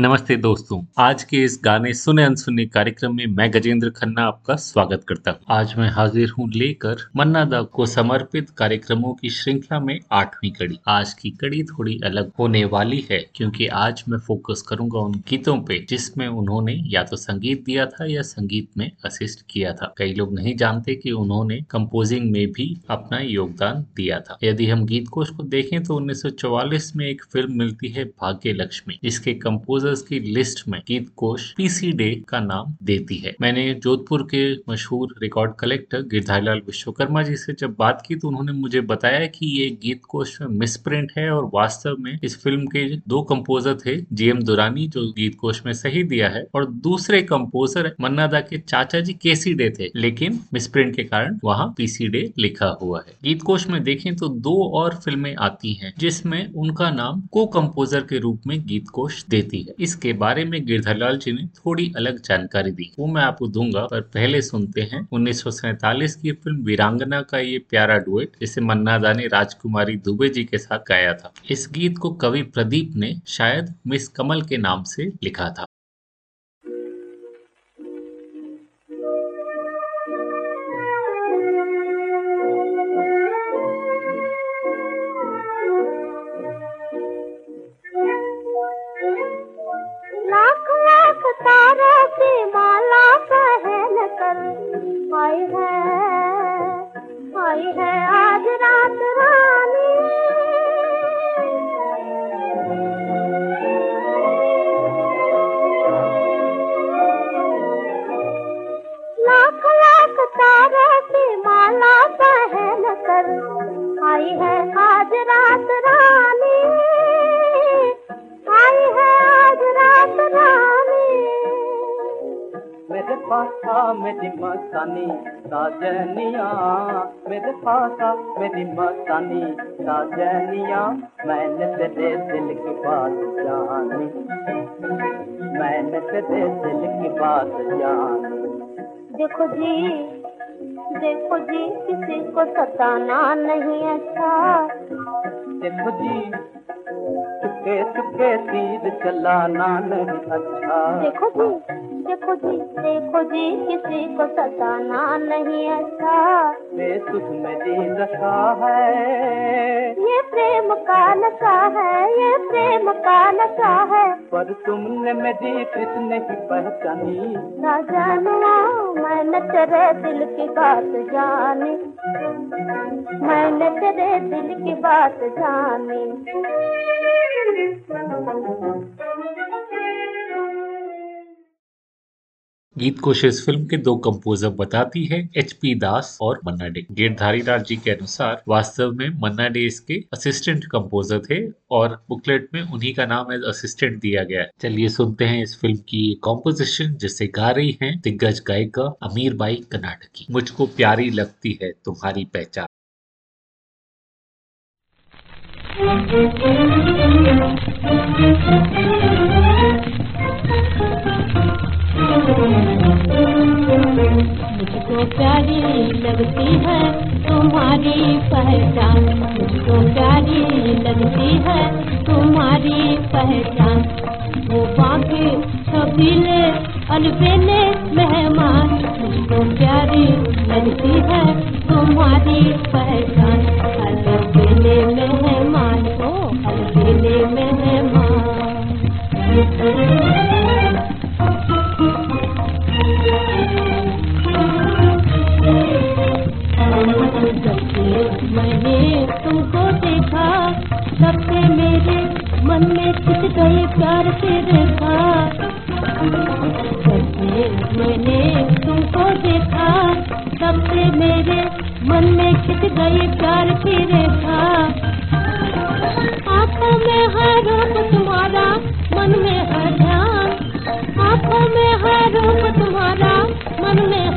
नमस्ते दोस्तों, आज के इस गाने सुने अनसुने कार्यक्रम में मैं गजेंद्र खन्ना आपका स्वागत करता हूँ। आज मैं हाजिर हूँ लेकर मन्ना दा को समर्पित कार्यक्रमों की श्रृंखला में आठवीं कड़ी। आज की कड़ी थोड़ी अलग होने वाली है, क्योंकि आज मैं फोकस करूँगा उन गीतों पे, जिसमें उन्होंने या तो संगीत दिया था या संगीत में असिस्ट किया था। कई लोग नहीं जानते की उन्होंने कम्पोजिंग में भी अपना योगदान दिया था। यदि हम गीत को देखें तो उन्नीस सौ चौवालिस में एक फ़िल्म मिलती है भाग्य लक्ष्मी जिसके कंपोजर कॉम्पोजर्स की लिस्ट में गीत कोश पीसी डे का नाम देती है। मैंने जोधपुर के मशहूर रिकॉर्ड कलेक्टर गिरधारीलाल विश्वकर्मा जी से जब बात की तो उन्होंने मुझे बताया कि ये गीत कोश में मिसप्रिंट है और वास्तव में इस फ़िल्म के दो कंपोजर थे जीएम दुरानी जो गीत कोश में सही दिया है, और दूसरे कंपोजर मन्नादा के चाचा जी केसी डे थे, लेकिन मिसप्रिंट के कारण वहाँ पीसी डे लिखा हुआ है। गीत कोश में देखें तो दो और फ़िल्में आती हैं, जिसमें उनका नाम को कंपोजर के रूप में गीत कोश देती है। इसके बारे में गिरधरलाल जी ने थोड़ी अलग जानकारी दी। वो मैं आपको दूँगा, पर पहले सुनते हैं। उन्नीस की फ़िल्म वीरांगना का ये प्यारा डुएट, जिसे मन्ना दा ने राजकुमारी दुबे जी के साथ गाया था। इस गीत को कवि प्रदीप ने शायद मिस कमल के नाम से लिखा था। तारा की माला पहन कर आई है आई है आज रात रानी। लाख लाख तारा की माला पहन कर आई है आज रात रानी। साजनिया मैंने तेरे दिल की बात जानी। मैंने तेरे दिल की बात जानी। देखो जी देखो जी किसी को सताना नहीं अच्छा। देखो जी चुके चुके तीर चलाना नहीं अच्छा। देखो जी देखो जी देखो जी किसी को सताना नहीं अच्छा। में रखा है। ये प्रेम का नशा है ये प्रेम का नशा है। पर तुमने मेरी किस नहीं पहचानी। ना जानुआ मैंने तेरे दिल की बात जानी। मैंने तेरे दिल की बात जानी। गीत को इस फ़िल्म के दो कंपोजर बताती है एच पी दास और मन्ना डे। गिरधारी लाल जी के अनुसार, वास्तव में मन्ना डे इसके असिस्टेंट कंपोजर थे और बुकलेट में उन्हीं का नाम एज असिस्टेंट दिया गया है। चलिए सुनते हैं इस फ़िल्म की कॉम्पोजिशन जिसे गा रही है दिग्गज गायिका अमीर बाई कर्नाटकी। मुझको प्यारी लगती है तुम्हारी पहचान। मुझको प्यारी लगती है तुम्हारी पहचान मुझको प्यारी लगती है तुम्हारी पहचान। वो बाकी कबीले अलबेले मेहमान मुझको प्यारी लगती है तुम्हारी पहचान। अलबेले मेहमान हो अलबेले मेहमान। मैंने तुमको देखा, सबसे मेरे मन में छिप गए प्यार से देखा। सबसे मैंने तुमको देखा, सबसे मेरे मन में छिप गए प्यार से देखा। आँखों में हर रूप तुम्हारा, मन में हर ध्यान। आँखों में हर रूप तुम्हारा, मन में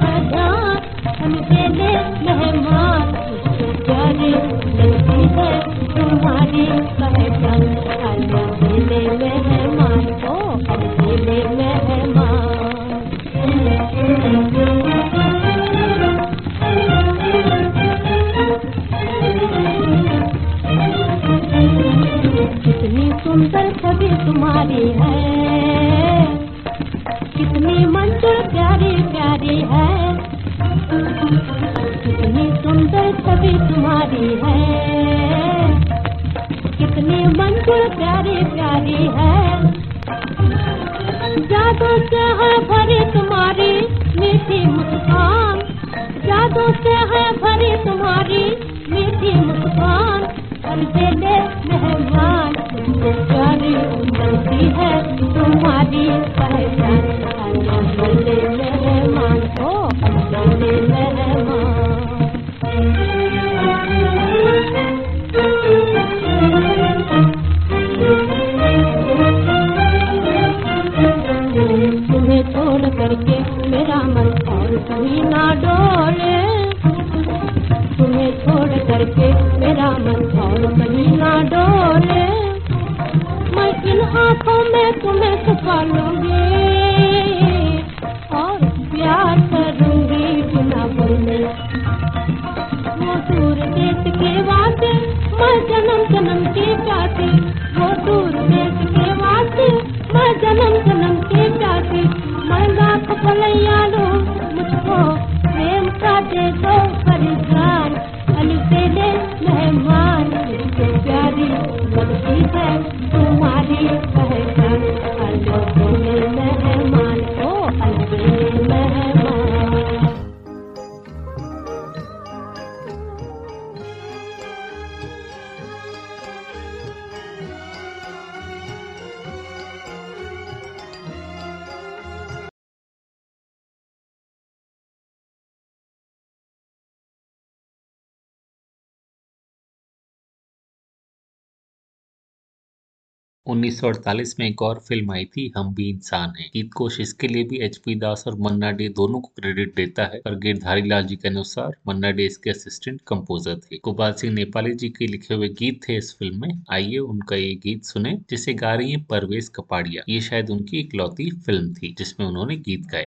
1948 में एक और फ़िल्म आई थी, हम भी इंसान हैं। गीत कोश इसके लिए भी एच पी दास और मन्ना डे दोनों को क्रेडिट देता है। पर गिरधारी लाल जी के अनुसार, मन्ना डे इसके असिस्टेंट कंपोजर थे। गोपाल सिंह नेपाली जी के लिखे हुए गीत थे इस फ़िल्म में। आइए उनका ये गीत सुने, जिसे गा रही है परवेश कपाड़िया। ये शायद उनकी इकलौती फ़िल्म थी, जिसमें उन्होंने गीत गाए।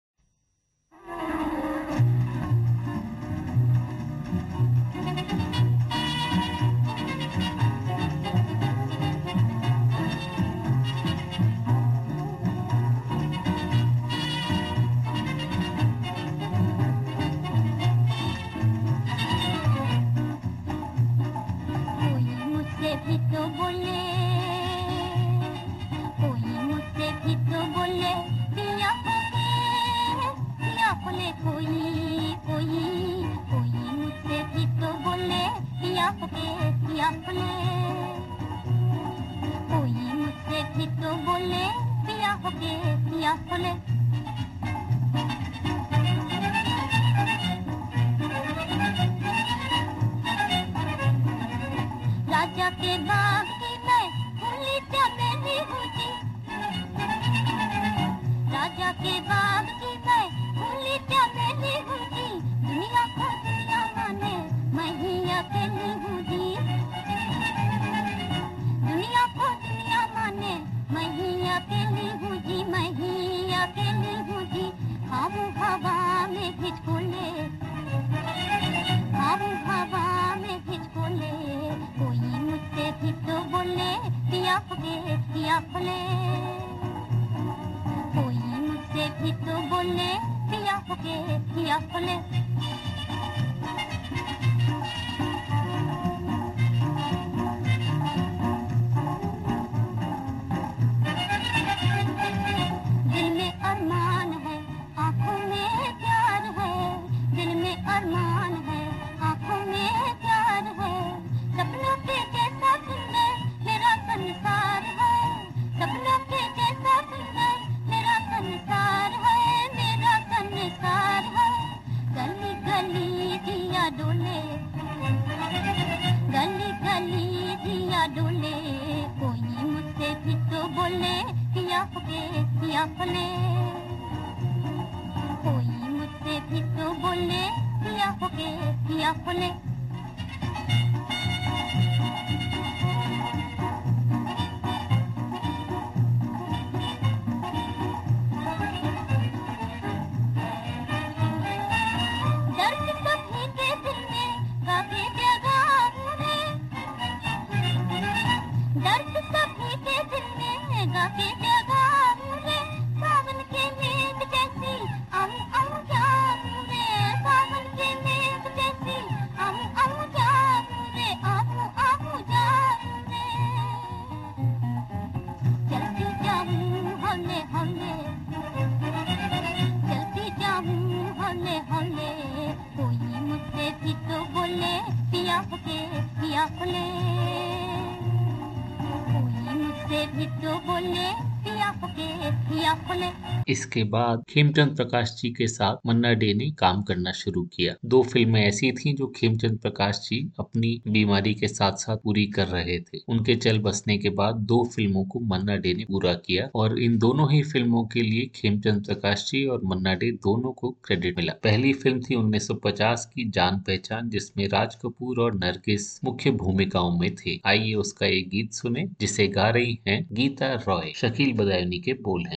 इसके बाद खेमचंद प्रकाश जी के साथ मन्ना डे ने काम करना शुरू किया। दो फ़िल्में ऐसी थीं जो खेमचंद प्रकाश जी अपनी बीमारी के साथ साथ पूरी कर रहे थे। उनके चल बसने के बाद दो फ़िल्मों को मन्ना डे ने पूरा किया और इन दोनों ही फ़िल्मों के लिए खेमचंद प्रकाश जी और मन्ना डे दोनों को क्रेडिट मिला। पहली फ़िल्म थी 1950 की जान पहचान, जिसमें राज कपूर और नरगिस मुख्य भूमिकाओं में थे। आइए उसका एक गीत सुने, जिसे गा रही हैं गीता रॉय। शकील बदायूनी के बोल हैं।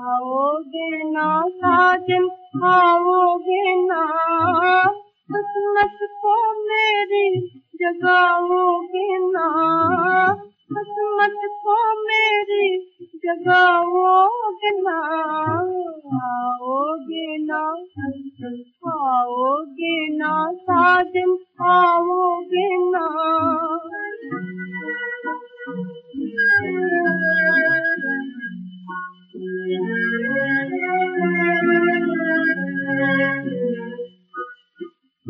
आओगे ना साजन आओगे ना किस्मत को मेरी जगाओगे ना किस्मत को मेरी जगाओगे ना आओगे ना आओगे ना साजन आओगे ना दुनिया गई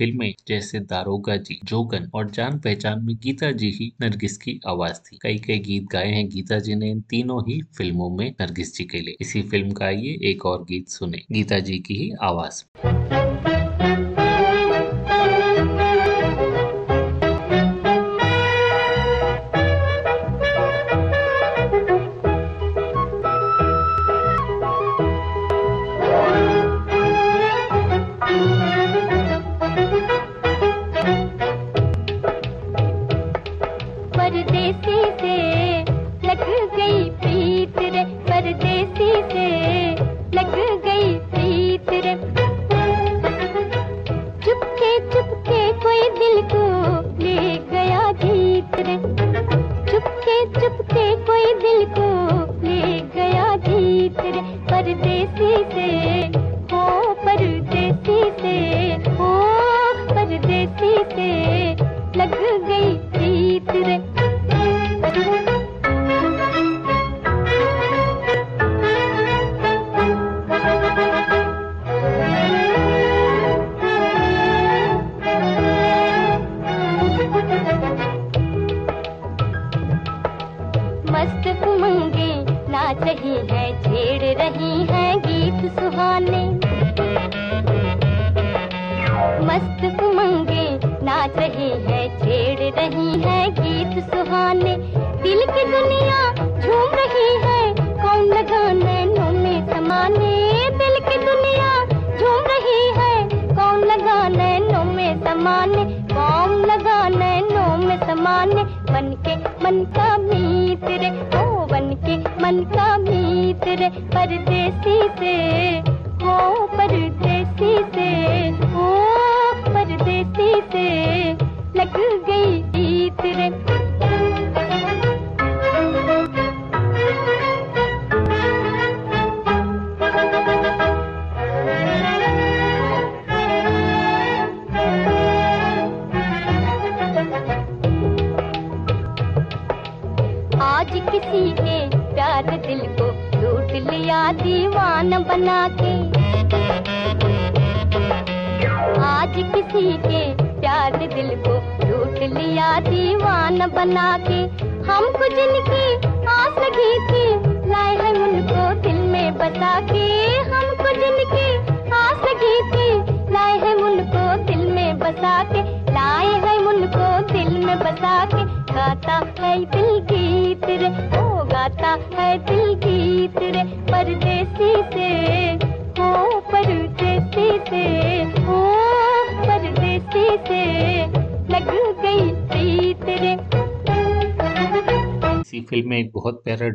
फ़िल्में जैसे दारोगा जी, जोगन और जान पहचान में गीता जी ही नरगिस की आवाज़ थी। कई कई गीत गाए हैं। गीता जी ने इन तीनों ही फ़िल्मों में नरगिस जी के लिए। इसी फ़िल्म का आइए एक और गीत सुने। गीता जी की ही आवाज़। परदेसी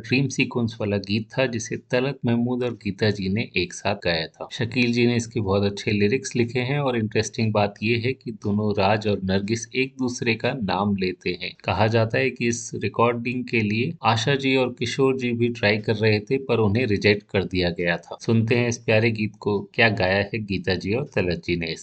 ड्रीम सीक्वेंस वाला गीत था, जिसे तलत महमूद और गीता जी ने एक साथ गाया था। शकील जी ने इसके बहुत अच्छे लिरिक्स लिखे हैं और इंटरेस्टिंग बात यह है कि दोनों राज और नरगिस एक दूसरे का नाम लेते हैं। कहा जाता है कि इस रिकॉर्डिंग के लिए आशा जी और किशोर जी भी ट्राई कर रहे थे, पर उन्हें रिजेक्ट कर दिया गया था। सुनते हैं इस प्यारे गीत को, क्या गाया है गीता जी और तलत जी ने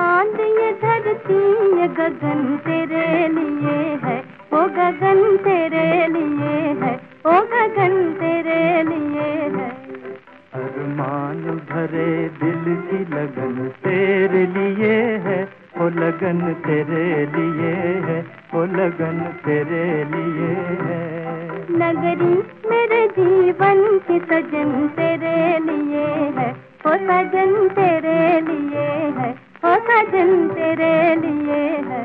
चाँद ये धरती ये गगन तेरे लिए है। ओ गगन तेरे लिए है। ओ गगन तेरे लिए है। अरमान भरे दिल की लगन तेरे लिए है। ओ लगन तेरे लिए है। ओ लगन तेरे लिए है। नगरी मेरे जीवन की सजन तेरे लिए है। ओ सजन तेरे लिए है। सजन तेरे लिए है।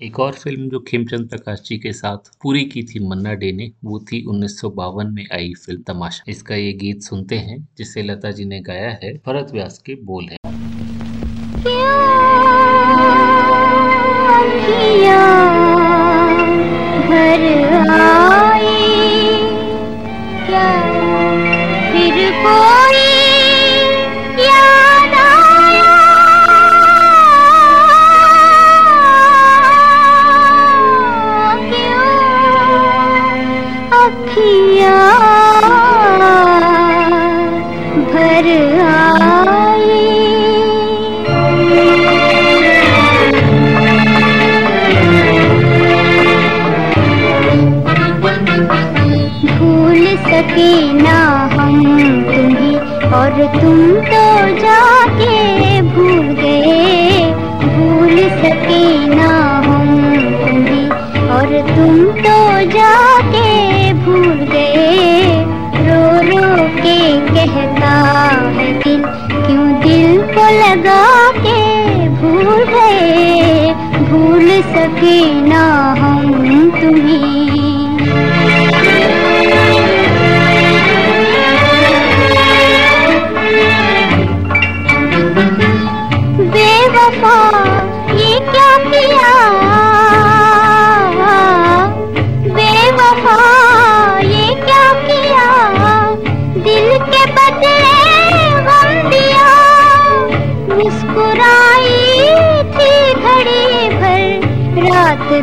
एक और फ़िल्म जो खेमचंद प्रकाश जी के साथ पूरी की थी मन्ना डे ने वो थी उन्नीस सौ बावन में आई फ़िल्म तमाशा। इसका ये गीत सुनते हैं जिसे लता जी ने गाया है भरत व्यास के बोल है। तुम तो जाके भूल गए, भूल सके ना हम तुम्हें। और तुम तो जाके भूल गए, रो रो के कहता है दिल, क्यों दिल को लगा के भूल गए? भूल सके ना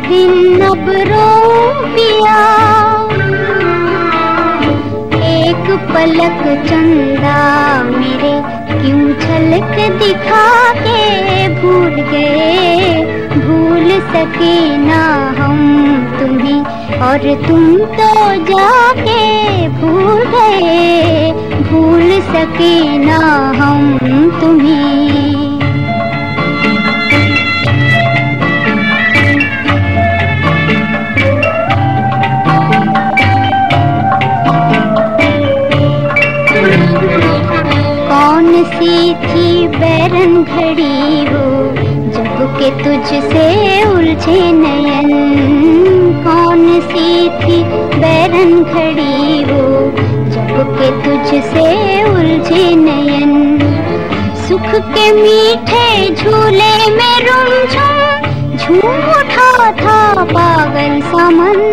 दिन अब रो पिया। एक पलक चंदा मेरे क्यों झलक दिखा के भूल गए? भूल सके ना हम तुम्हें और तुम तो जाके भूल गए। भूल सके ना हम तुम्हें। सी थी बैरन घड़ी वो, जब के तुझसे उलझे नयन। कौन सी थी बैरन घड़ी वो, जब के तुझसे उलझे नयन। सुख के मीठे झूले में रुमझुम, झूम उठा था पागल समन।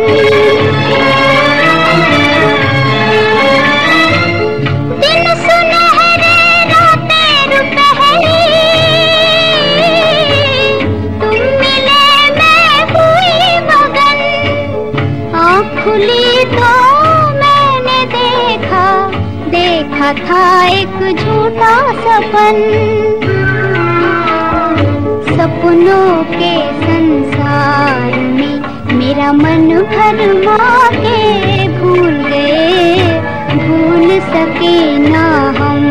देखा था एक झूठा सपन। सपनों के संसार में मेरा मन भरमा के भूल गए। भूल सके ना हम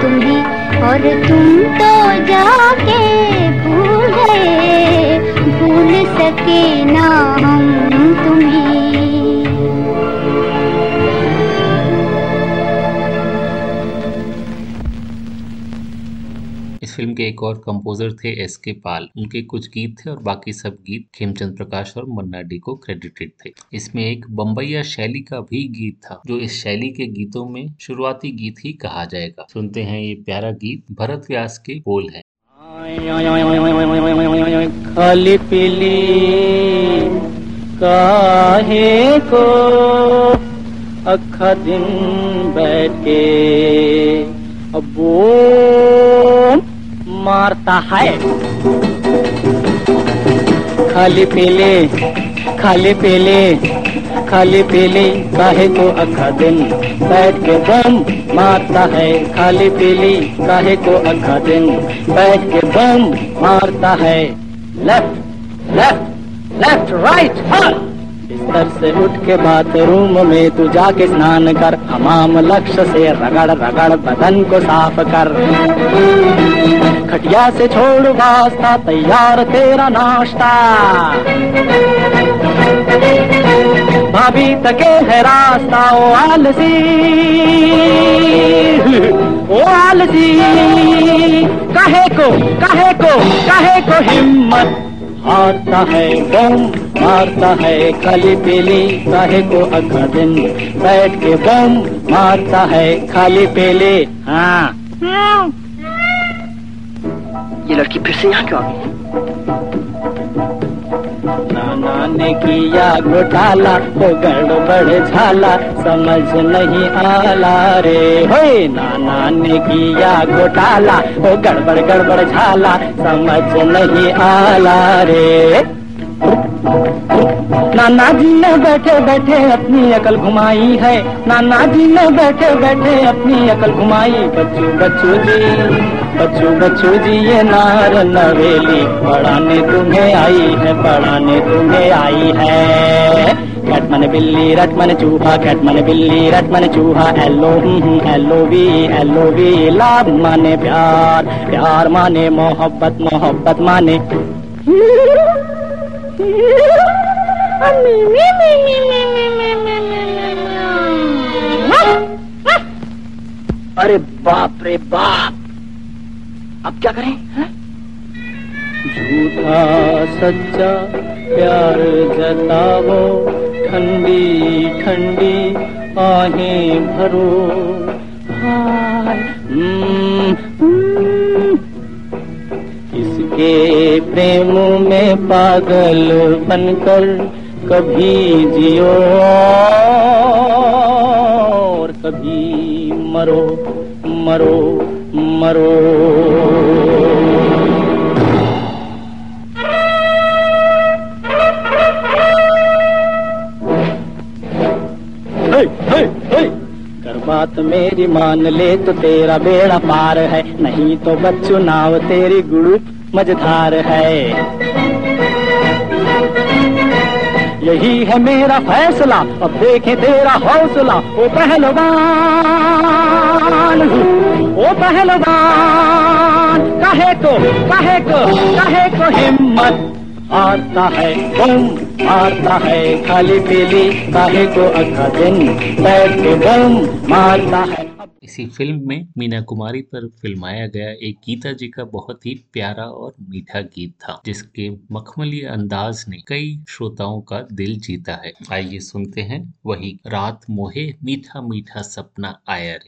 तुम्हें, और तुम तो जाके भूल गए। भूल सके ना हम तुम्हें। के एक और कंपोजर थे एस के पाल उनके कुछ गीत थे और बाकी सब गीत खेमचंद प्रकाश और मन्ना डे को क्रेडिटेड थे। इसमें एक बम्बैया शैली का भी गीत था, जो इस शैली के गीतों में शुरुआती गीत ही कहा जाएगा। सुनते हैं ये प्यारा गीत, भरत व्यास के बोल है। खाली पीली काहे को अखा दिन बैठ? के अब मारता है। खाली पीले खाली पीले, खाली पीली, काहे को अखा दिन? बैठ के बम मारता है, खाली पीली, काहे को अखा दिन? बैठ के बम मारता है। लेफ़्ट लेफ़्ट लेफ़्ट राइट हर बिस्तर से उठ के बाथरूम में तू जाके स्नान कर। हमाम लक्ष्य से रगड़ रगड़ बदन को साफ़ कर। खटिया से छोड़ वास्ता तैयार तेरा नाश्ता। भाभी तके है रास्ता, ओ आलसी। ओ आलसी। कहे को कहे को कहे को हिम्मत? हारता है बम मारता है खाली पेली काहे को अखा दिन बैठ के बम मारता है खाली पेले। हाँ। ये लड़की फिर से यहाँ क्यों आ गई? ने किया घोटाला तो गड़बड़ झाला, समझ नहीं आला रे। हो नाना ने किया घोटाला तो गड़बड़ गड़बड़ झाला, समझ नहीं आला रे। नाना जी ने बैठे बैठे अपनी अकल घुमाई है। नाना जी ने बैठे बैठे अपनी अकल घुमाई। बच्चू बच्चू जी, बच्चू बच्चू जी, ये नार नवेली पढ़ाने तुम्हें आई है, पढ़ाने तुम्हें आई है। कैटमन बिल्ली, रटमन चूहा, कैटमन बिल्ली, रटमन चूहा L O L O V L O V love माने प्यार प्यार माने मोहब्बत मोहब्बत माने अरे बाप रे बाप। अब क्या करें झूठा सच्चा प्यार जतावो ठंडी ठंडी आहें भरो। हाय हम्म। प्रेम में पागल बनकर कभी जियो और कभी मरो मरो मरो हे, हे, हे। कर बात मेरी मान ले तो तेरा बेड़ा पार है नहीं तो बच्चू नाव तेरी गुड़ू मझधार है। यही है मेरा फैसला, अब देखे तेरा हौसला, ओ पहलवान। ओ पहलवान, कहे को कहे को कहे को हिम्मत? आता है बम मारता है खाली पीली, काहे को अखा दिन? बैठ के बम मारता है इसी फ़िल्म में मीना कुमारी पर फिल्माया गया एक गीता जी का बहुत ही प्यारा और मीठा गीत था, जिसके मखमली अंदाज ने कई श्रोताओं का दिल जीता है। आइए सुनते हैं वही रात मोहे मीठा मीठा सपना आया रे।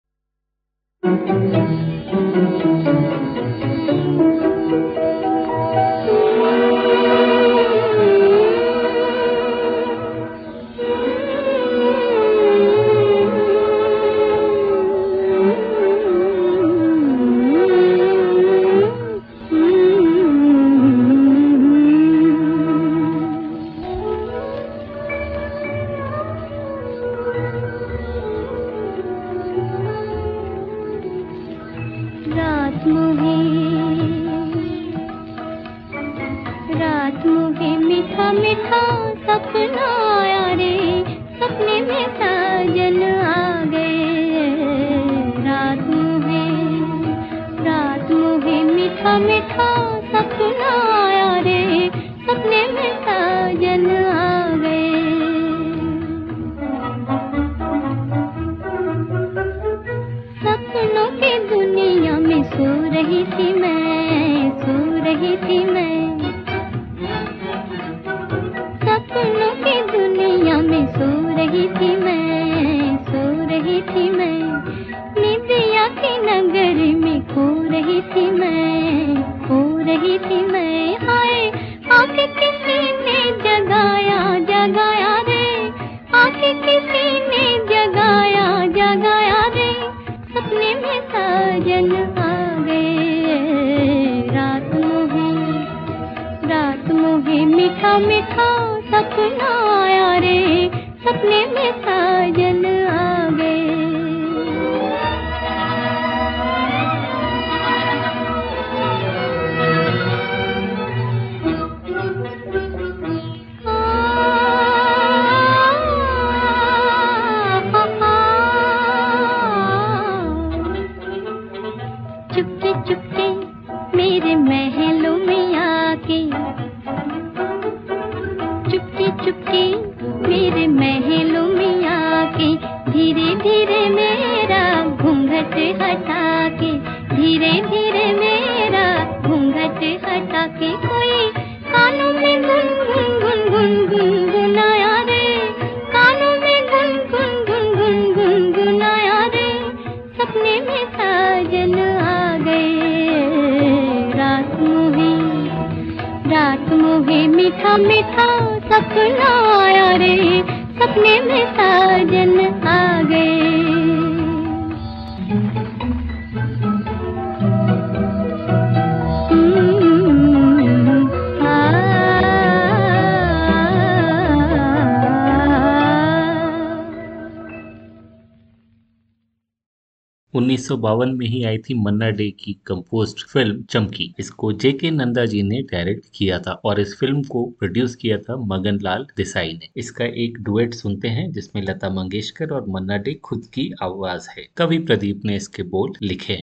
में ही आई थी मन्ना डे की कंपोज फ़िल्म चमकी। इसको जेके नंदा जी ने डायरेक्ट किया था और इस फ़िल्म को प्रोड्यूस किया था मगन लाल देसाई ने। इसका एक डुएट सुनते हैं, जिसमें लता मंगेशकर और मन्ना डे खुद की आवाज़ है। कवि प्रदीप ने इसके बोल लिखे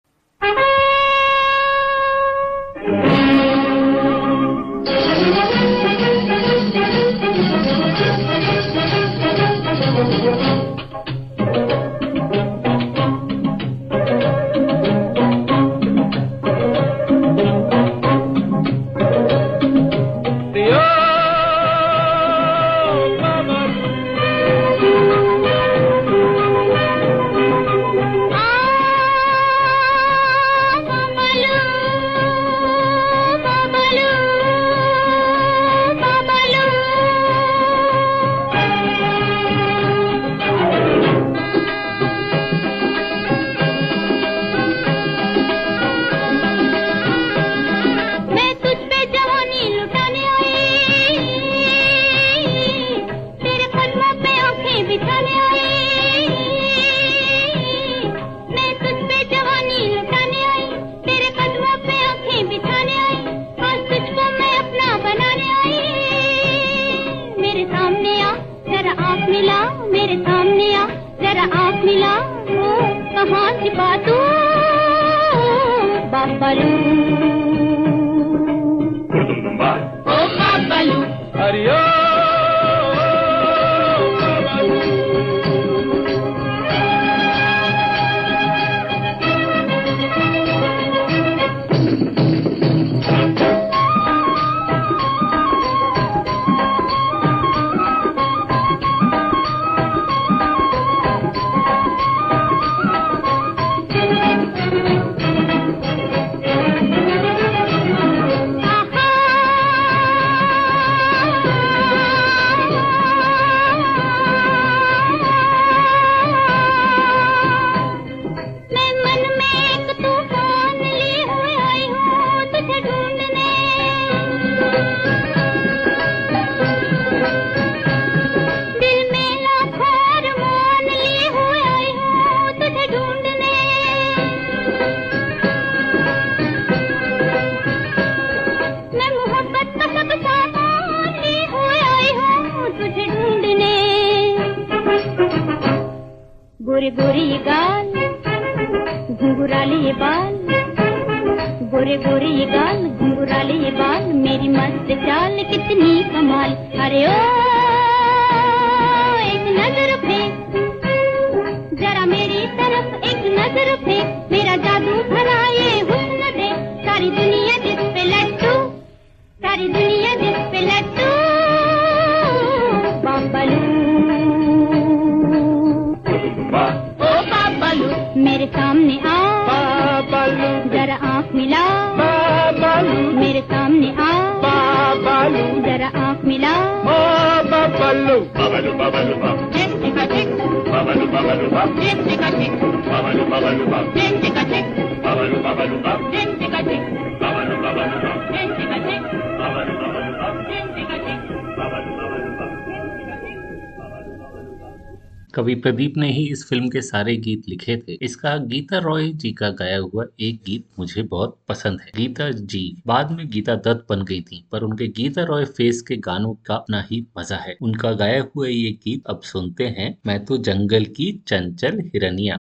प्रदीप ने ही इस फ़िल्म के सारे गीत लिखे थे। इसका गीता रॉय जी का गाया हुआ एक गीत मुझे बहुत पसंद है। गीता जी बाद में गीता दत्त बन गई थी, पर उनके गीता रॉय फेस के गानों का अपना ही मज़ा है। उनका गाया हुआ ये गीत अब सुनते हैं, मैं तो जंगल की चंचल हिरनिया।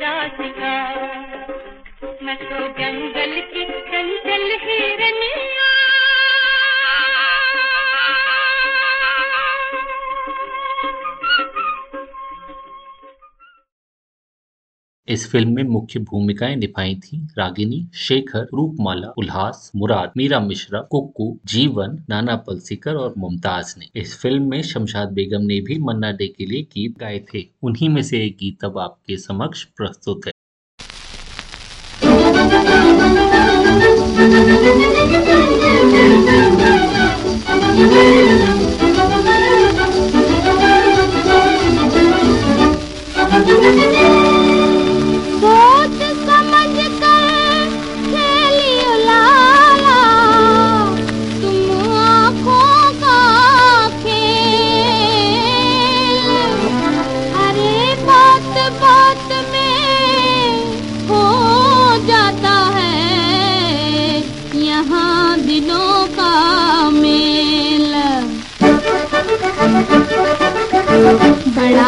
रास्ता मैं तो जंगल की कंचल हिरनिया इस फ़िल्म में मुख्य भूमिकाएँ निभाई थी रागिनी, शेखर, रूपमाला, उल्हास, मुराद, मीरा मिश्रा, कुक्कू, जीवन, नाना पलसीकर और मुमताज़ ने। इस फ़िल्म में शमशाद बेगम ने भी मन्ना डे के लिए गीत गाए थे। उन्हीं में से एक गीत अब आपके समक्ष प्रस्तुत है। Thank you.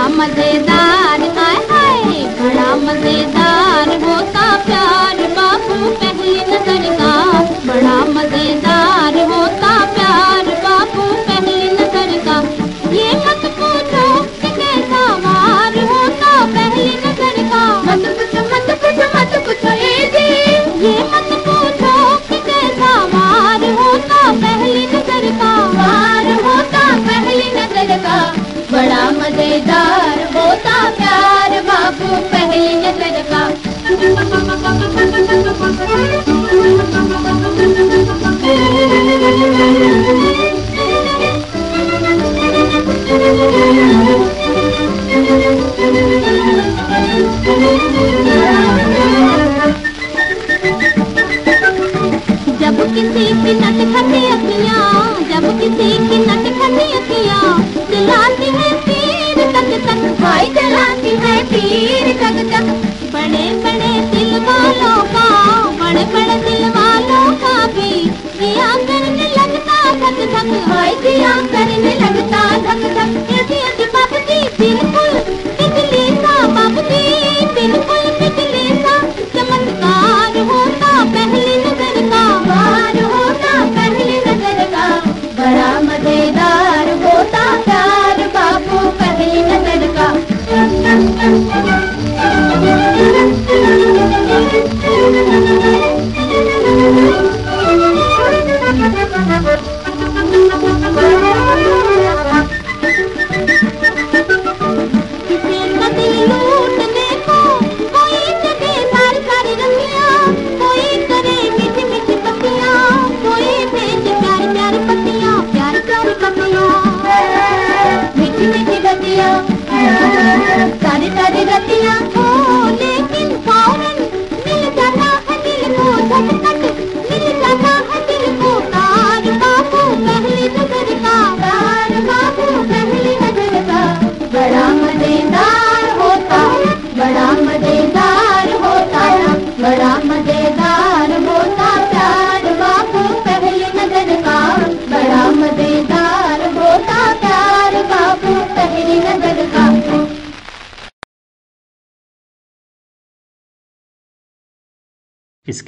Mamá de. को जब किसी की नट खटी अखियाँ, जब किसी की नट खटी अखियाँ, दिलाती है हवाई चलाती है तीर जग जग बड़े बड़े दिल वालों का, बड़े बड़े दिल वालों का भी। दिया करने लगता धक धक हवाई दिया करने लगता धक धक। दिल बिल्कुल बिजली का बाप बिल्कुल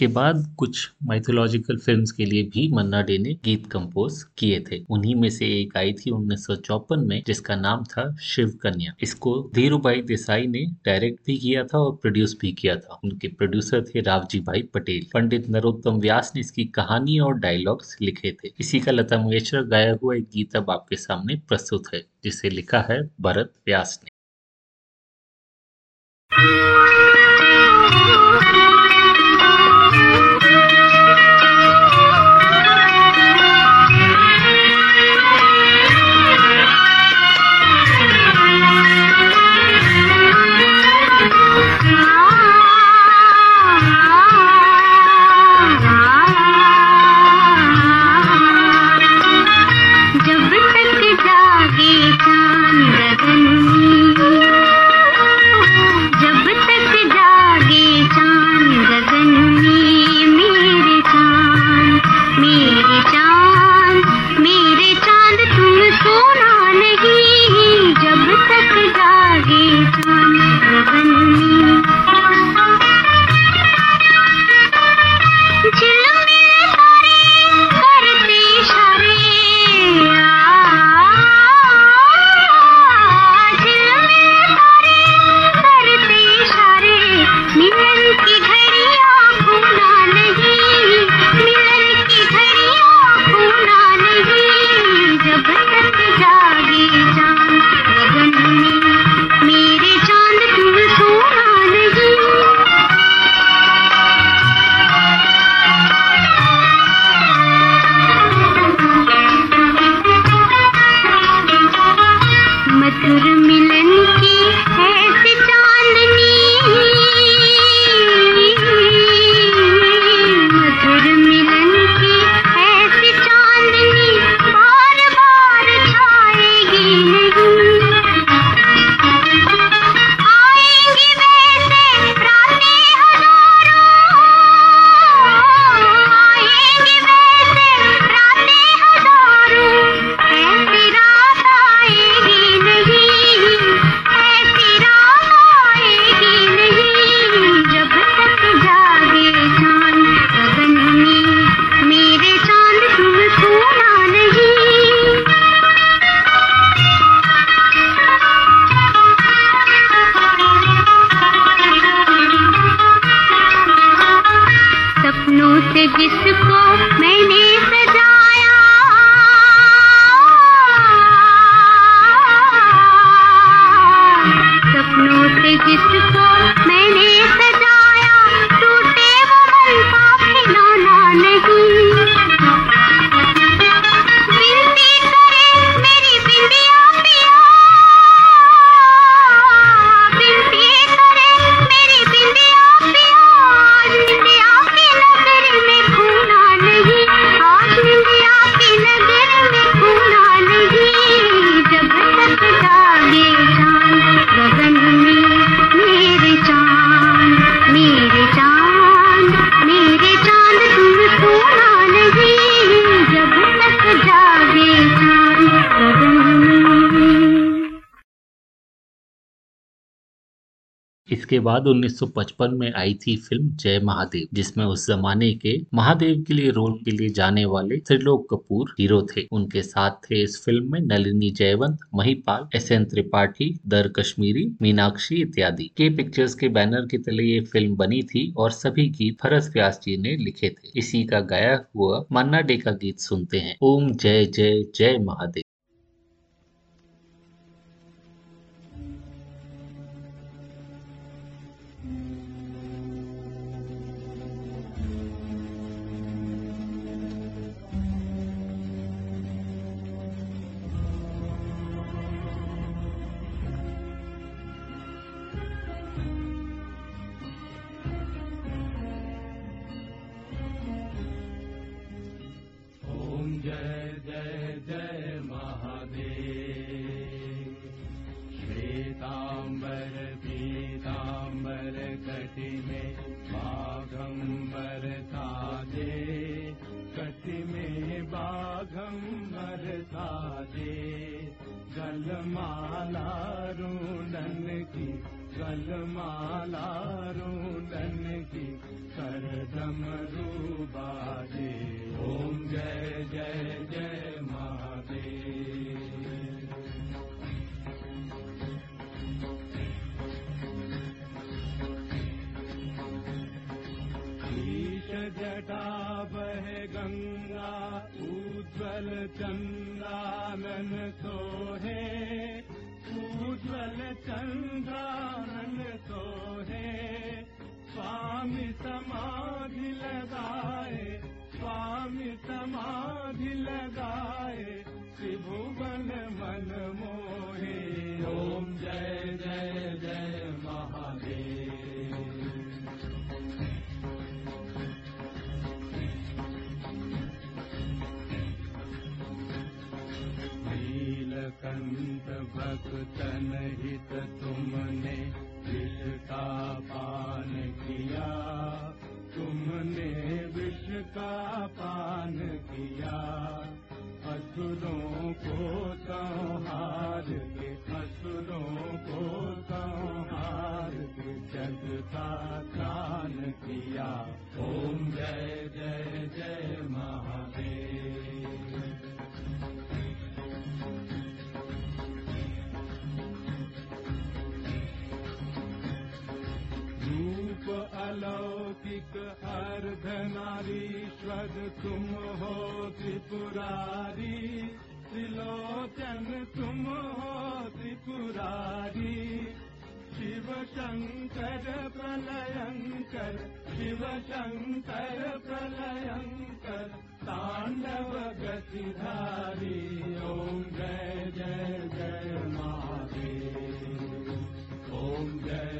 इसके बाद कुछ माइथोलॉजिकल फिल्म्स के लिए भी मन्ना डे ने गीत कंपोज किए थे। उन्हीं में से एक आई थी उन्नीस में, जिसका नाम था शिव कन्या इसको धीरूभाई देसाई ने डायरेक्ट भी किया था और प्रोड्यूस भी किया था। उनके प्रोड्यूसर थे रावजी भाई पटेल। पंडित नरोत्तम व्यास ने इसकी कहानी और डायलॉग्स लिखे थे। इसी का लता मंगेशकर गाया हुआ एक गीत अब आपके सामने प्रस्तुत है, जिसे लिखा है भरत व्यास ने। बाद 1955 में आई थी फ़िल्म जय महादेव, जिसमें उस जमाने के महादेव के लिए रोल के लिए जाने वाले त्रिलोक कपूर हीरो थे। उनके साथ थे इस फ़िल्म में नलिनी जयवंत, महिपाल, एस एन त्रिपाठी, दर कश्मीरी, मीनाक्षी इत्यादि। के पिक्चर्स के बैनर के तले ये फ़िल्म बनी थी और सभी गीत फरस व्यास जी ने लिखे थे। इसी का गाया हुआ मन्ना डे का गीत सुनते हैं। ओम जय जय जय महादेव। तुम हो त्रिपुरारी शिव शङ्कर प्रलयङ्कर शिव शङ्कर प्रलयङ्कर ताण्डव गतिधारी ॐ जय जय जय मे ॐ जय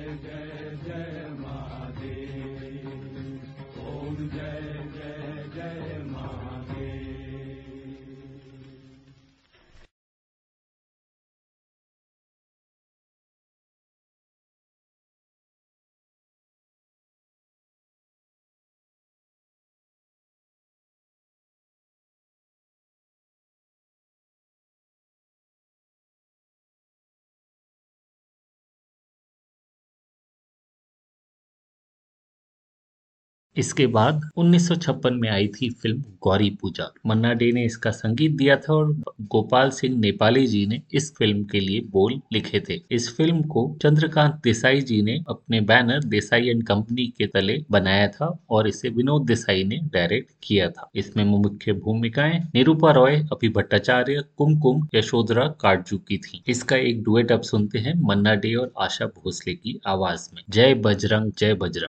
इसके बाद 1956 में आई थी फ़िल्म गौरी पूजा। मन्ना डे ने इसका संगीत दिया था और गोपाल सिंह नेपाली जी ने इस फ़िल्म के लिए बोल लिखे थे। इस फ़िल्म को चंद्रकांत देसाई जी ने अपने बैनर देसाई एंड कंपनी के तले बनाया था और इसे विनोद देसाई ने डायरेक्ट किया था। इसमें मुख्य भूमिकाएँ निरूपा रॉय, अभि भट्टाचार्य, कुमकुम, यशोधरा काटजू की थी। इसका एक डुएट अब सुनते हैं मन्ना डे और आशा भोसले की आवाज़ में। जय बजरंग जय बजरंग।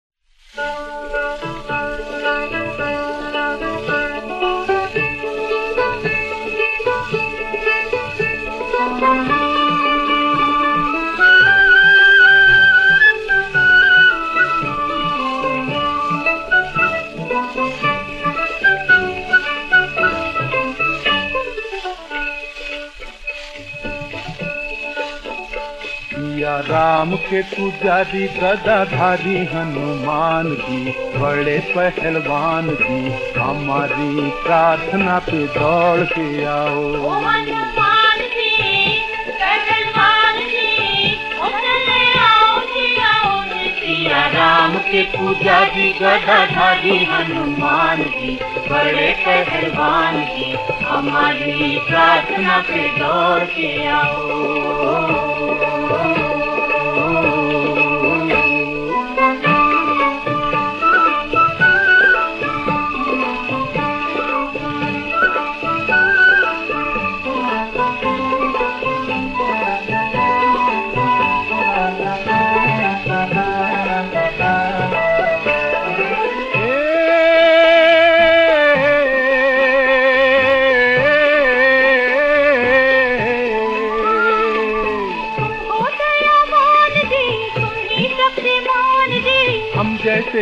राम के पुजारी गदाधारी हनुमान जी बड़े पहलवान जी हमारी प्रार्थना पे दौड़ के आओ। राम के पुजारी गदाधारी हनुमान जी बड़े पहलवान जी हमारी प्रार्थना पे दौड़ के आओ।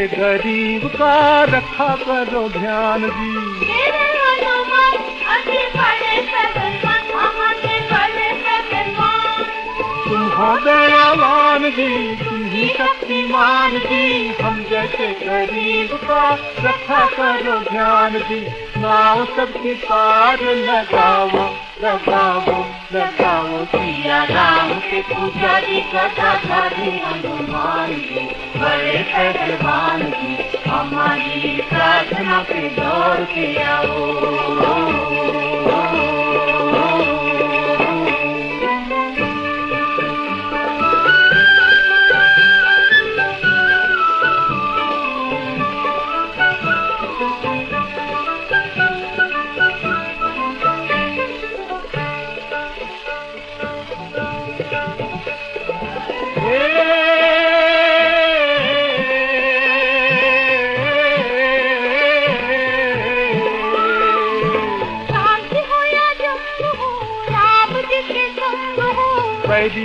गरीब का रखा करो ध्यान जी। तुम हो दयावान जी तुम ही शक्तिमान जी हम जैसे गरीब का रखा करो ध्यान दी नाव सबकी पार लगाओ लगाओ लगाओ। सिया राम के पुजारी कथाधारी हनुमान जी। बड़े पहलवान की हमारी प्रार्थना पे दौड़ के आओ।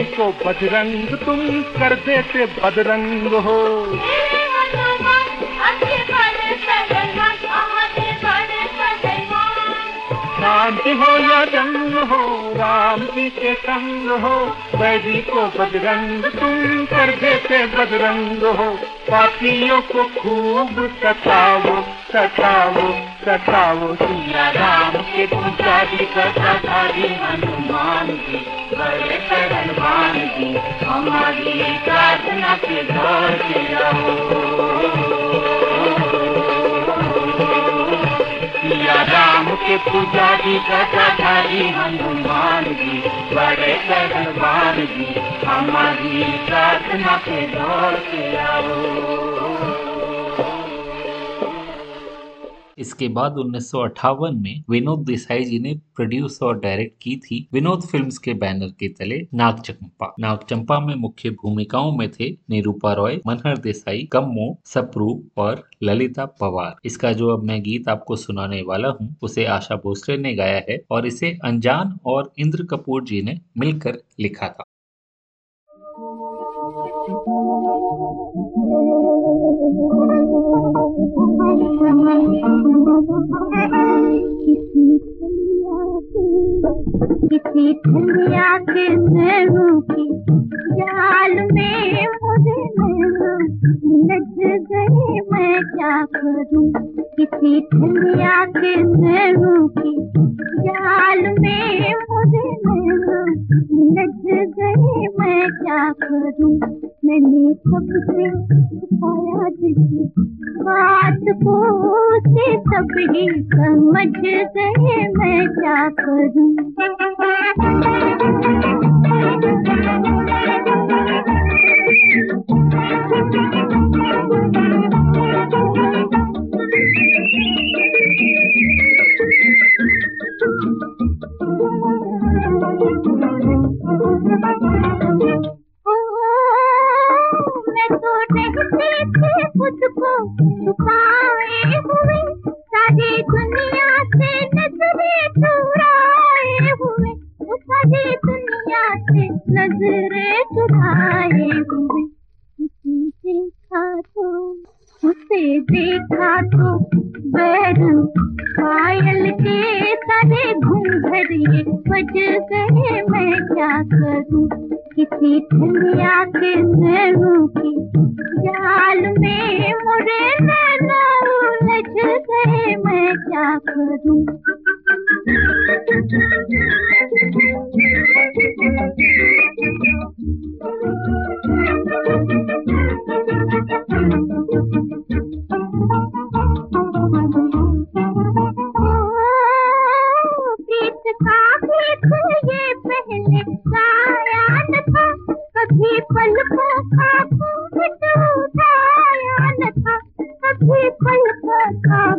को बजरंग तुम कर देते बदरंग हो। शांति हो या जंग हो, राम जी के संग हो। बैरी को बजरंग तुम कर देते बदरंग हो। पापियों को खूब सताओ सताओ सताओ। सिया राम के पुजारी का कथाधारी हनुमान जी। बड़े पहलवान जी, हमारी के सिया राम के पुजारी कथाधारी हनुमान जी, बड़े पहलवान जी, हमारी प्रार्थना के आओ। इसके बाद उन्नीस सौ अठावन में विनोद देसाई जी ने प्रोड्यूस और डायरेक्ट की थी विनोद फिल्म्स के बैनर के तले नाग चंपा नाग चंपा में मुख्य भूमिकाओं में थे निरूपा रॉय, मनहर देसाई, कम्मो, सप्रू और ललिता पवार। इसका जो अब मैं गीत आपको सुनाने वाला हूँ, उसे आशा भोसले ने गाया है और इसे अनजान और इंद्र कपूर जी ने मिलकर लिखा था। किसी ठंडिया के नैनों की जाल में मुझे नैनो गए मैं क्या करूँ? किसी ठंडिया के नैनों की जाल में मुझे नैनो लग गए मैं क्या करूँ? मैंने सबसे छुपाया जिस बात को सब ही समझ गए मैं क्या करूँ। ओ, मैं रहती खुद को छुपाए हुए सारी दुनिया से नज़रें चुराए हुए सारी दुनिया से नज़रें चुराए हुए किसी से खा तो उसे देखा तो बैरन पायल के सारे घूंघर ये बज गए मैं क्या करूँ? किसी ठंडिया के नैनों की जाल में मुझे नैना उलझ गए मैं क्या करूँ? प्रीत का ये न था का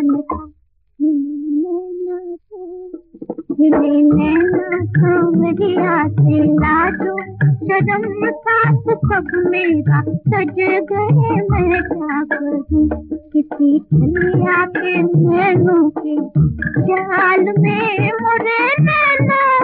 न था से सब मेरा सज गए मैं क्या करूँ किसी ठंडिया के नैनों के जाल में मुरे नैना।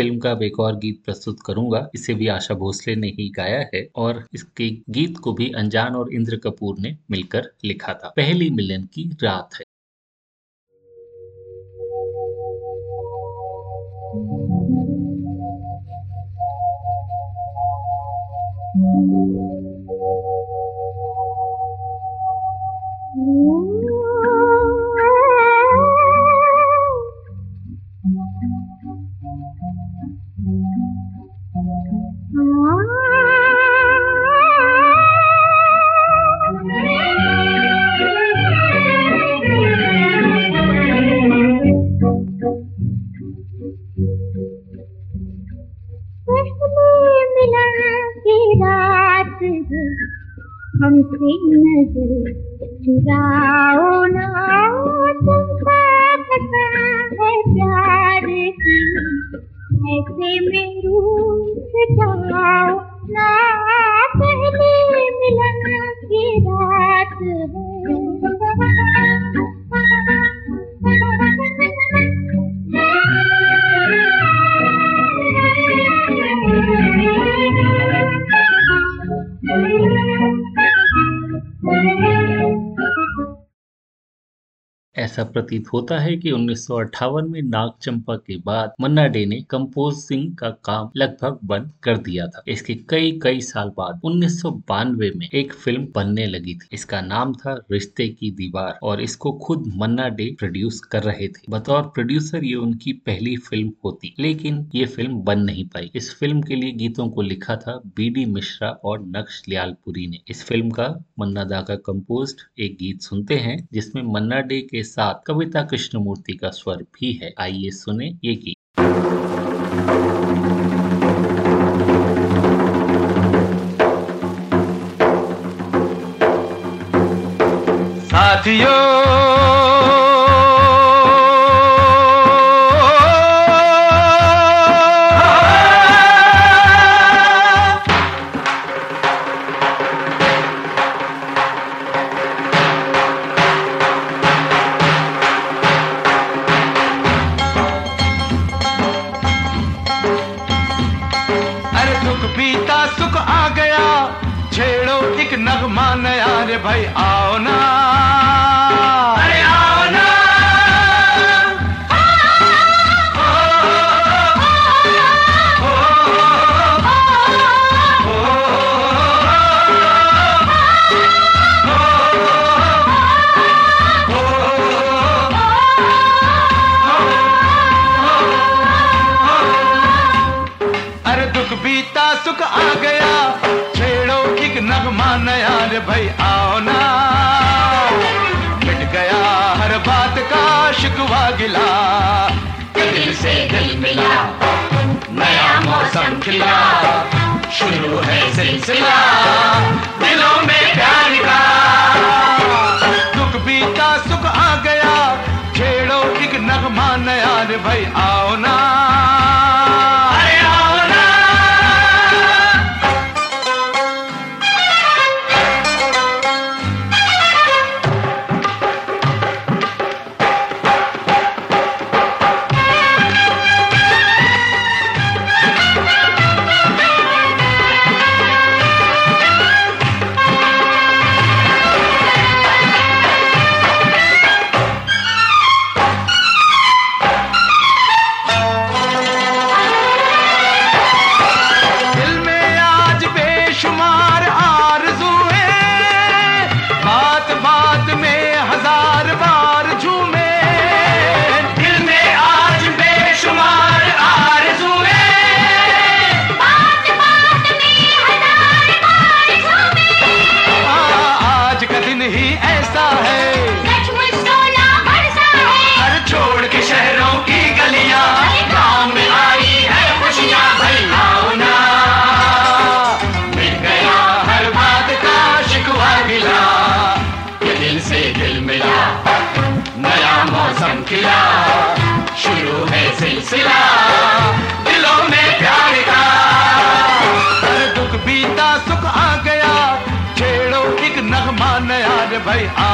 फ़िल्म का एक और गीत प्रस्तुत करूँगा। इसे भी आशा भोसले ने ही गाया है और इसके गीत को भी अनजान और इंद्र कपूर ने मिलकर लिखा था। पहली मिलन की रात है। पहले हमसे नज़र चुराओ ना तुमको पता है प्यार की। ऐसे में रूठ जाओ ना पहले मिलन की रात ऐसा प्रतीत होता है कि उन्नीस सौ अट्ठावन में नाग चंपा के बाद मन्ना डे ने कंपोजिंग का काम लगभग बंद कर दिया था। इसके कई कई साल बाद उन्नीस सौ बानवे में एक फ़िल्म बनने लगी थी। इसका नाम था रिश्ते की दीवार और इसको खुद मन्ना डे प्रोड्यूस कर रहे थे। बतौर प्रोड्यूसर ये उनकी पहली फ़िल्म होती, लेकिन ये फ़िल्म बन नहीं पाई। इस फ़िल्म के लिए गीतों को लिखा था बी डी मिश्रा और नक्श लियालपुरी ने। इस फ़िल्म का मन्ना दा का कंपोज एक गीत सुनते हैं, जिसमें मन्ना डे के साथ कविता कृष्णमूर्ति का स्वर भी है। आइए सुने ये गीत। अरे I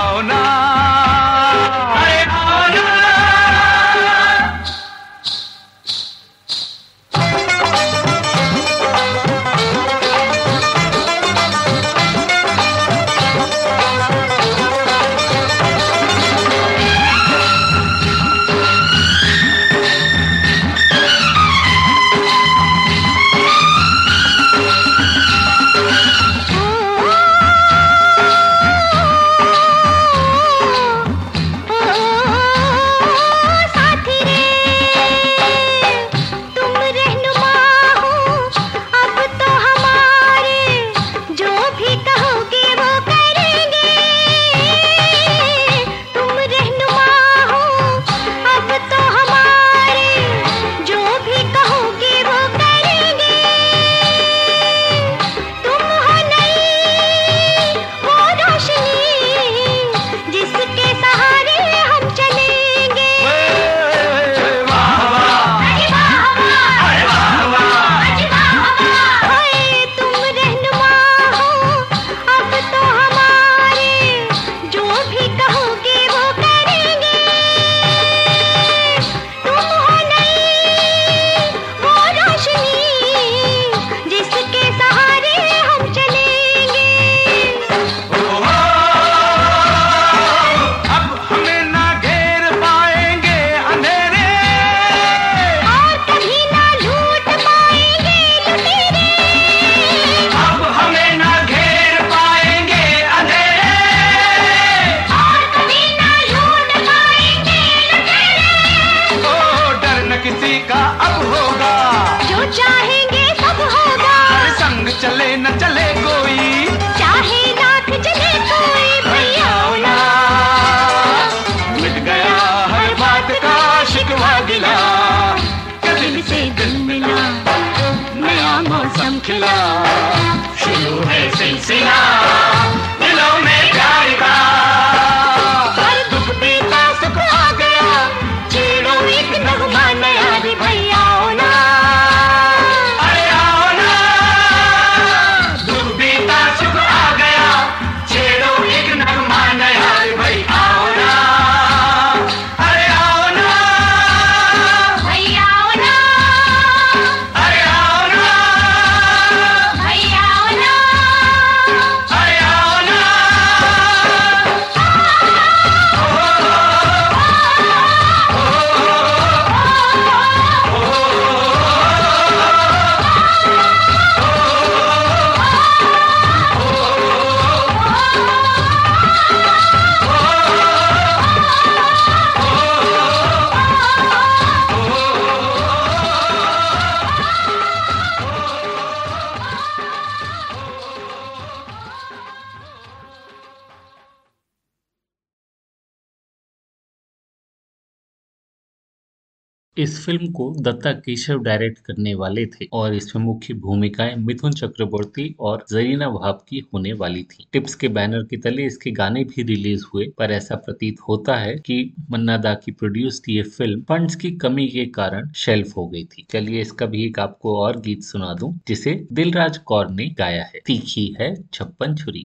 en la charla. इस फ़िल्म को दत्ता केशव डायरेक्ट करने वाले थे और इसमें मुख्य भूमिकाएँ मिथुन चक्रवर्ती और जरीना वहाब की होने वाली थी। टिप्स के बैनर के तले इसके गाने भी रिलीज़ हुए, पर ऐसा प्रतीत होता है कि मन्ना दा की प्रोड्यूस ये फ़िल्म फंड्स की कमी के कारण शेल्फ हो गई थी। चलिए इसका भी एक आपको और गीत सुना दू, जिसे दिलराज कौर ने गाया है। तीखी है छप्पन छुरी।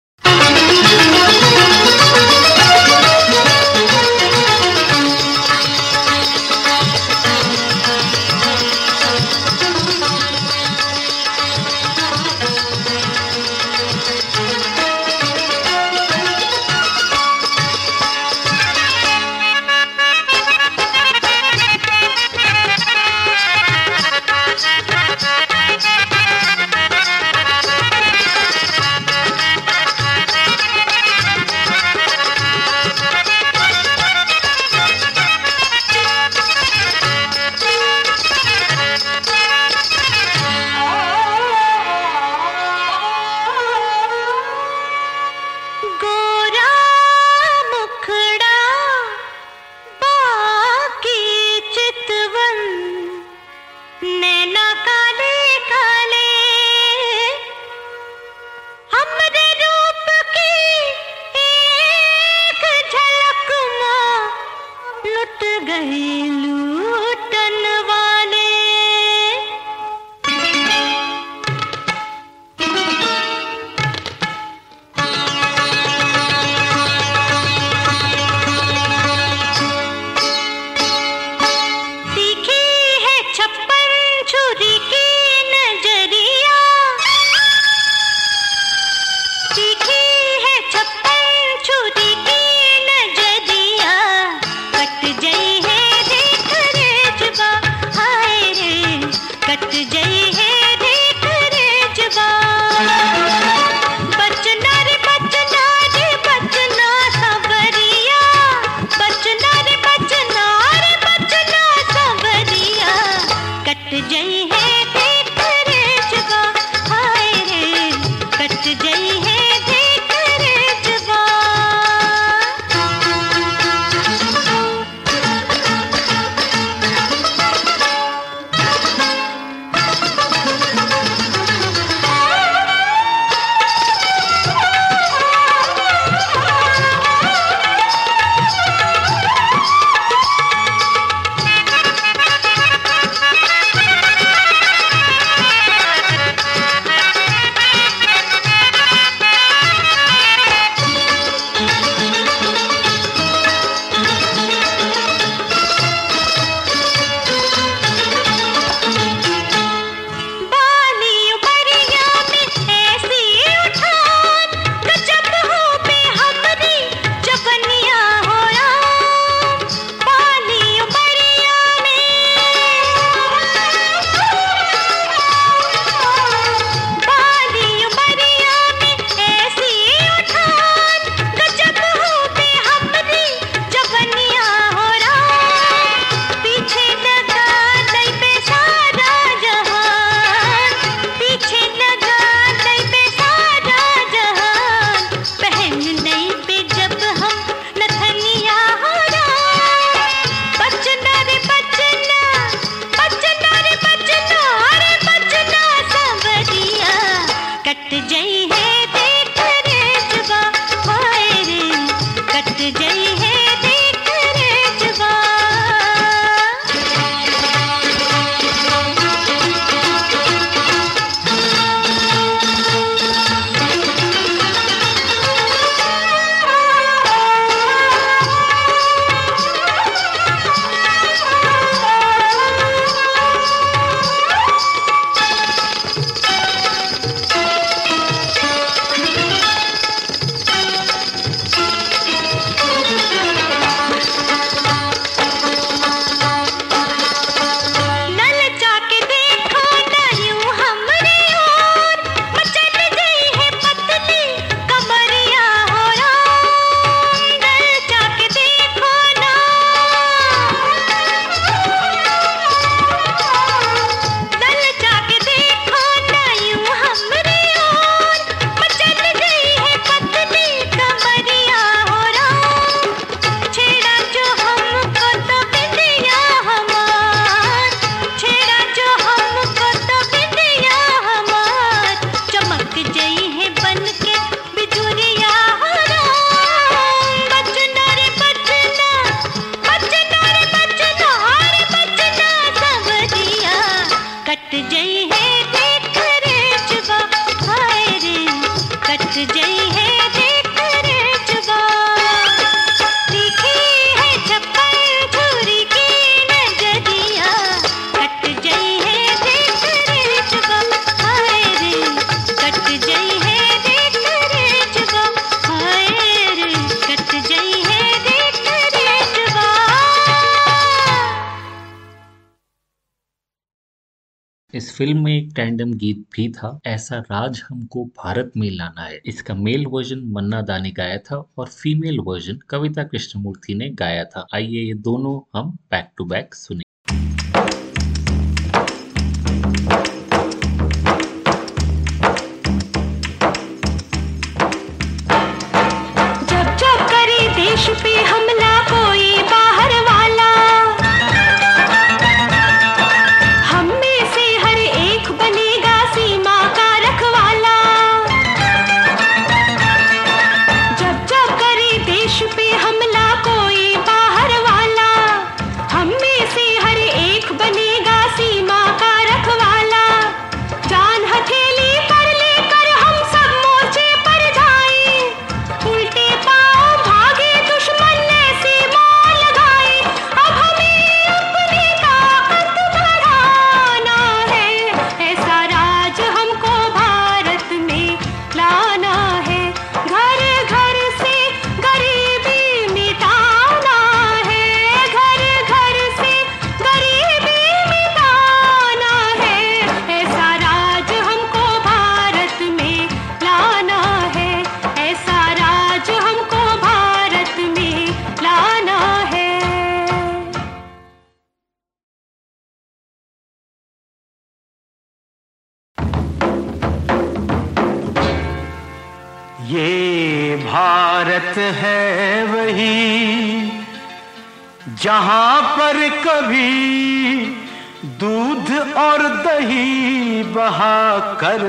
भी था। ऐसा राज हमको भारत में लाना है। इसका मेल वर्जन मन्ना दा ने गाया था और फीमेल वर्जन कविता कृष्णमूर्ति ने गाया था। आइए ये दोनों हम बैक टू बैक सुने।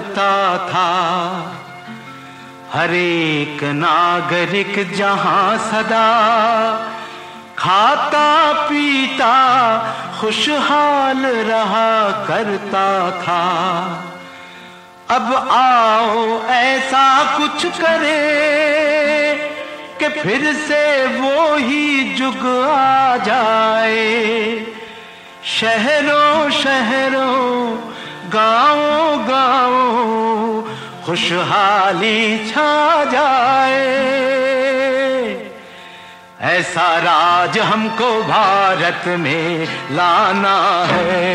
करता था। हर एक नागरिक जहाँ सदा खाता पीता, खुशहाल रहा करता था। अब आओ ऐसा कुछ करे कि फिर से वो ही जुग आ जाए। शहरों शहरों गाँवों गाँवों खुशहाली छा जाए। ऐसा राज हमको भारत में लाना है।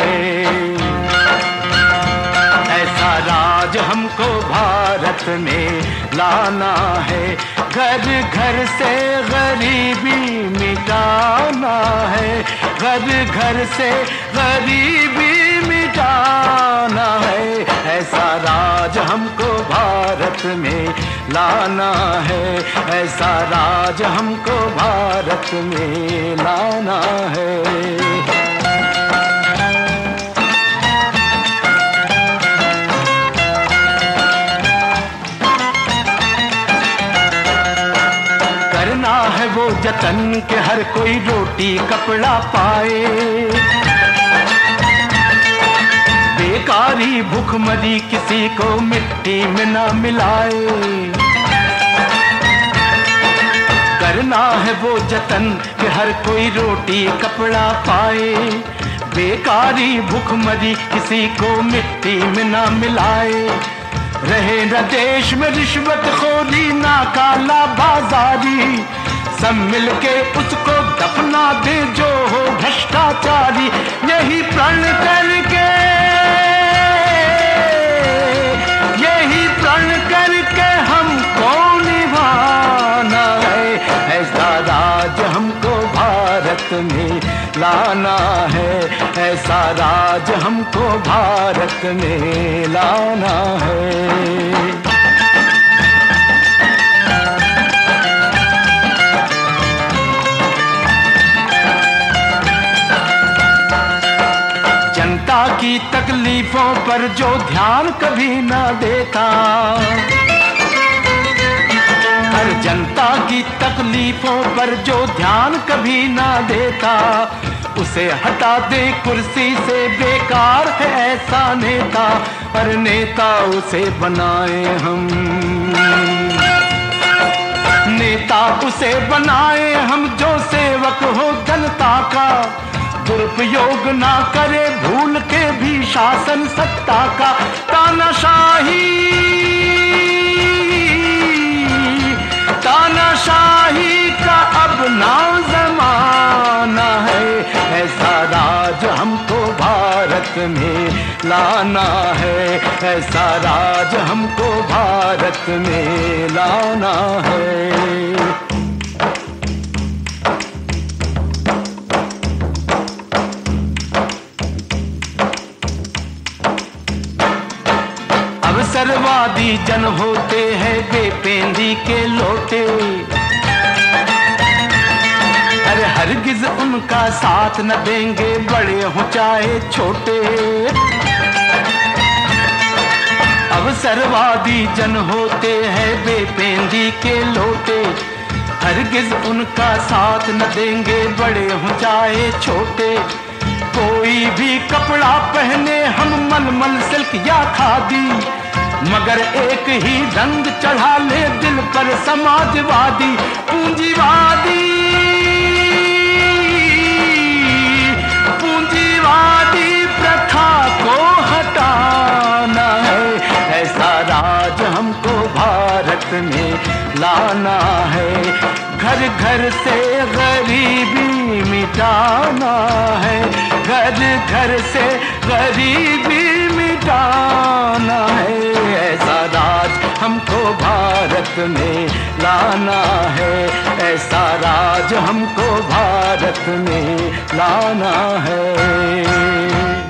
ऐसा राज हमको भारत में लाना है। घर घर से गरीबी मिटाना है। घर घर से गरीबी मिटाना है। ऐसा राज हमको भारत में लाना है। ऐसा राज हमको भारत में लाना है। करना है वो जतन के हर कोई रोटी कपड़ा पाए। बेकारी भूखमरी किसी को मिट्टी में ना मिलाए। करना है वो जतन कि हर कोई रोटी कपड़ा पाए। बेकारी भूखमरी किसी को मिट्टी में ना मिलाए। रहे न देश में रिश्वत खोरी ना काला बाजारी। सब मिलके उसको दफना दे जो हो भ्रष्टाचारी। यही प्रण करके में लाना है, ऐसा राज हमको भारत में लाना है। जनता की तकलीफों पर जो ध्यान कभी ना देता जनता की तकलीफों पर जो ध्यान कभी ना देता, उसे हटा दे कुर्सी से बेकार है ऐसा नेता, पर नेता उसे बनाए हम। नेता उसे बनाए हम जो सेवक हो जनता का, दुरुपयोग ना करे भूल के भी शासन सत्ता का। तानाशाही तानाशाही का अब ना जमाना है। ऐसा राज हमको भारत में लाना है। ऐसा राज हमको भारत में लाना है। अवसरवादी जन होते हैं बेपेंदी के लोटे। अरे हरगिज उनका साथ न देंगे, बड़े हो चाहे छोटे। अवसरवादी जन होते हैं बेपेंदी के लोटे। हरगिज उनका साथ न देंगे, बड़े हो चाहे छोटे। कोई भी कपड़ा पहने हम मलमल सिल्क या खादी। मगर एक ही रंग चढ़ा ले दिल पर समाजवादी, पूंजीवादी। पूंजीवादी प्रथा को हटाना है, ऐसा राज हमको भारत में लाना है। घर घर से गरीबी मिटाना है, घर घर से गरीबी मिटाना है। भारत में लाना है। ऐसा राज हमको भारत में लाना है।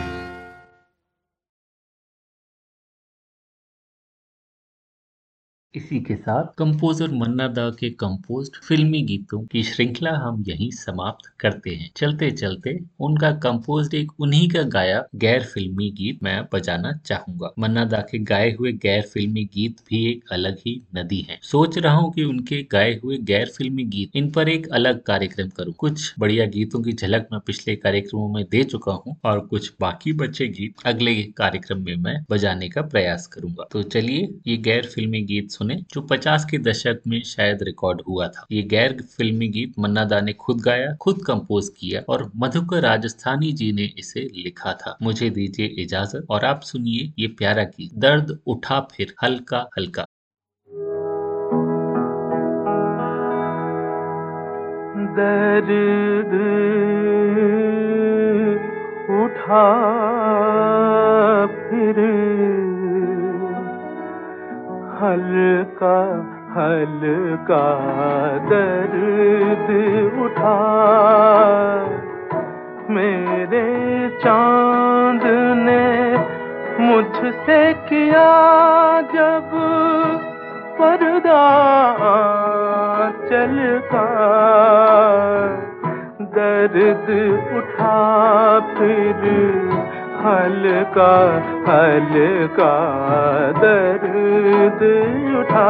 इसी के साथ कंपोजर मन्ना दा के कंपोज्ड फिल्मी गीतों की श्रृंखला हम यहीं समाप्त करते हैं। चलते चलते उनका कंपोज्ड एक उन्हीं का गाया गैर फिल्मी गीत मैं बजाना चाहूँगा। मन्ना दा के गाए हुए गैर फिल्मी गीत भी एक अलग ही नदी है। सोच रहा हूँ कि उनके गाए हुए गैर फिल्मी गीत, इन पर एक अलग कार्यक्रम करूँ। कुछ बढ़िया गीतों की झलक मैं पिछले कार्यक्रमों में दे चुका हूँ और कुछ बाकी बचे गीत अगले कार्यक्रम में मैं बजाने का प्रयास करूँगा। तो चलिए, ये गैर फिल्मी गीत सुने जो 50 के दशक में शायद रिकॉर्ड हुआ था। ये गैर फिल्मी गीत मन्ना दा ने खुद गाया, खुद कंपोज किया और मधुकर राजस्थानी जी ने इसे लिखा था। मुझे दीजिए इजाज़त और आप सुनिए ये प्यारा गीत, दर्द उठा फिर हल्का हल्का। दर्द उठा फिर हल्का हल्का दर्द उठा। मेरे चाँद ने मुझसे किया जब पर्दा चल का दर्द उठा फिर हल्का हल्का दर्द उठा।